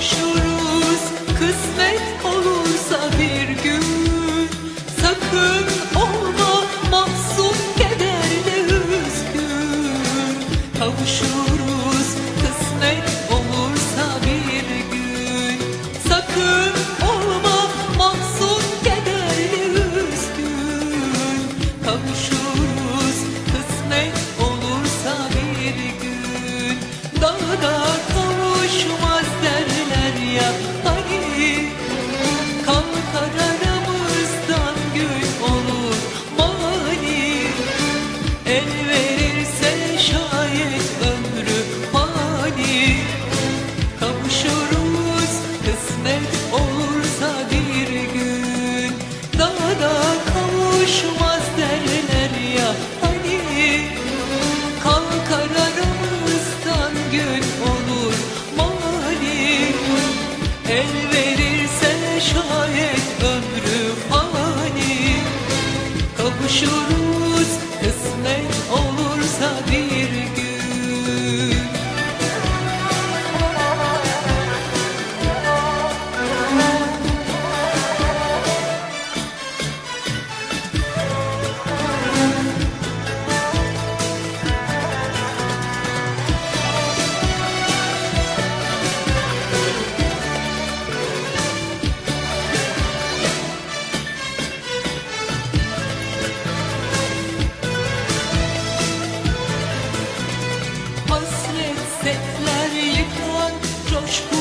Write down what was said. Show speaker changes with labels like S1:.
S1: Kavuşuruz kısmet olursa bir gün. Sakın olma mahzun kederle üzgün. Kavuşuruz kısmet olursa bir gün. Sakın olma mahzun kederle üzgün. Kavuşuruz kısmet olursa bir gün. Dağda kavuşmaz derler ya hani Kalkar aramızdan gün olur mani El verirse şayet ömrü fani Kavuşuruz Escuro.